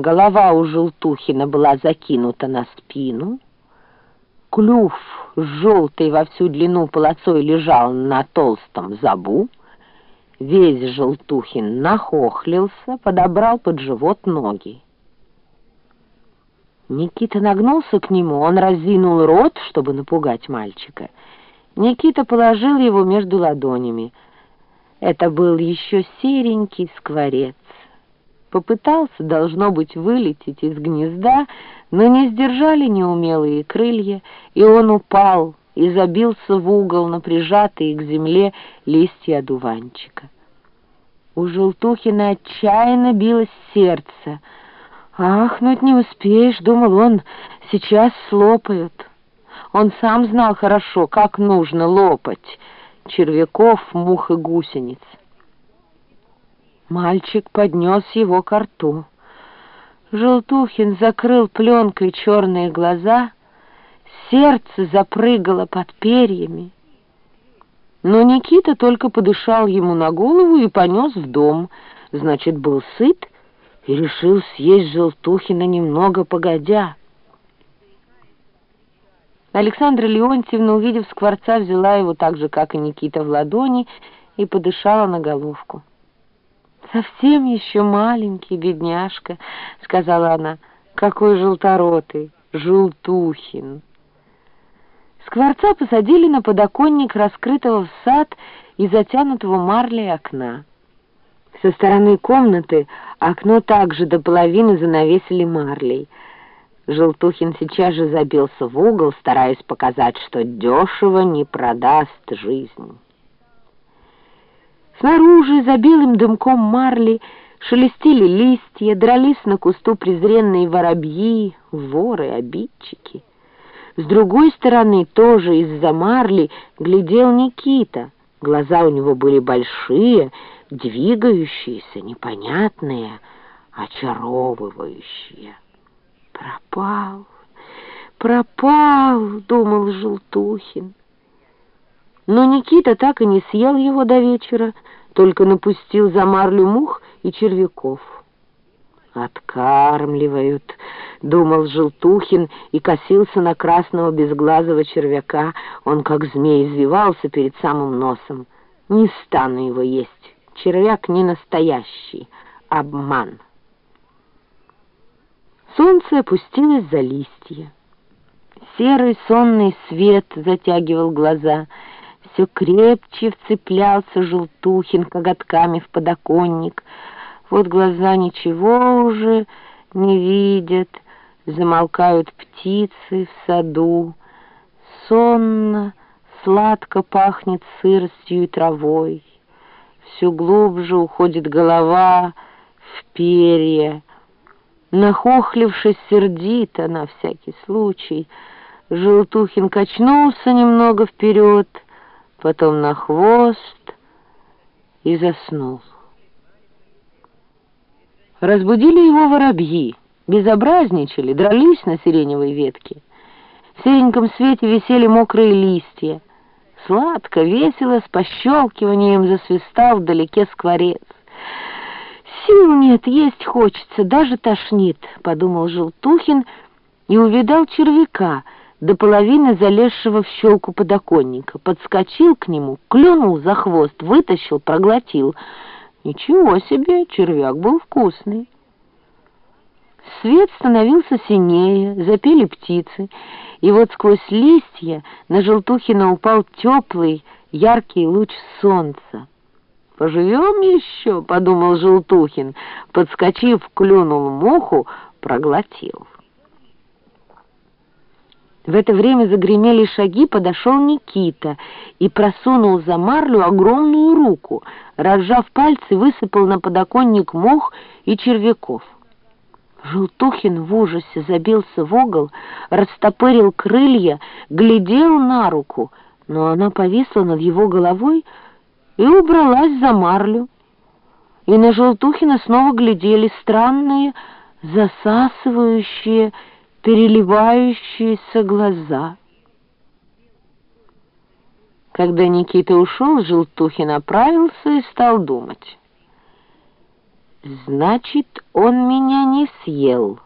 Голова у Желтухина была закинута на спину, клюв желтый во всю длину полосой лежал на толстом забу, весь Желтухин нахохлился, подобрал под живот ноги. Никита нагнулся к нему, он разинул рот, чтобы напугать мальчика. Никита положил его между ладонями. Это был еще серенький скворец. Попытался, должно быть, вылететь из гнезда, но не сдержали неумелые крылья, и он упал и забился в угол на прижатые к земле листья одуванчика. У Желтухина отчаянно билось сердце. «Ахнуть не успеешь», — думал он, — «сейчас слопают». Он сам знал хорошо, как нужно лопать червяков, мух и гусениц. Мальчик поднес его к рту. Желтухин закрыл пленкой черные глаза, сердце запрыгало под перьями. Но Никита только подышал ему на голову и понес в дом, значит, был сыт и решил съесть Желтухина немного погодя. Александра Леонтьевна, увидев скворца, взяла его так же, как и Никита, в ладони и подышала на головку. «Совсем еще маленький, бедняжка», — сказала она. «Какой желторотый, желтухин». Скворца посадили на подоконник раскрытого в сад и затянутого марлей окна. Со стороны комнаты окно также до половины занавесили марлей. Желтухин сейчас же забился в угол, стараясь показать, что дешево не продаст жизнь. Снаружи, за белым дымком марли, шелестели листья, дрались на кусту презренные воробьи, воры, обидчики. С другой стороны, тоже из-за марли, глядел Никита. Глаза у него были большие, двигающиеся, непонятные, очаровывающие. «Пропал, пропал!» — думал Желтухин. Но Никита так и не съел его до вечера, только напустил за марлю мух и червяков. «Откармливают», — думал Желтухин и косился на красного безглазого червяка. Он, как змей, извивался перед самым носом. «Не стану его есть. Червяк не настоящий. Обман». Солнце опустилось за листья. Серый сонный свет затягивал глаза — все крепче вцеплялся Желтухин коготками в подоконник. Вот глаза ничего уже не видят, замолкают птицы в саду. Сонно, сладко пахнет сыростью и травой. Все глубже уходит голова в перья. Нахохлившись сердито на всякий случай, Желтухин качнулся немного вперед — потом на хвост и заснул. Разбудили его воробьи, безобразничали, дрались на сиреневой ветке. В сереньком свете висели мокрые листья. Сладко, весело, с пощелкиванием засвистал вдалеке скворец. «Сил нет, есть хочется, даже тошнит», — подумал Желтухин и увидал червяка — до половины залезшего в щелку подоконника, подскочил к нему, клюнул за хвост, вытащил, проглотил. Ничего себе, червяк был вкусный. Свет становился синее, запели птицы, и вот сквозь листья на Желтухина упал теплый, яркий луч солнца. «Поживем еще», — подумал Желтухин, подскочив, клюнул муху, проглотил. В это время загремели шаги, подошел Никита и просунул за марлю огромную руку, разжав пальцы, высыпал на подоконник мох и червяков. Желтухин в ужасе забился в угол, растопырил крылья, глядел на руку, но она повисла над его головой и убралась за марлю. И на Желтухина снова глядели странные, засасывающие, переливающиеся глаза. Когда Никита ушел, Желтухин оправился и стал думать. Значит, он меня не съел.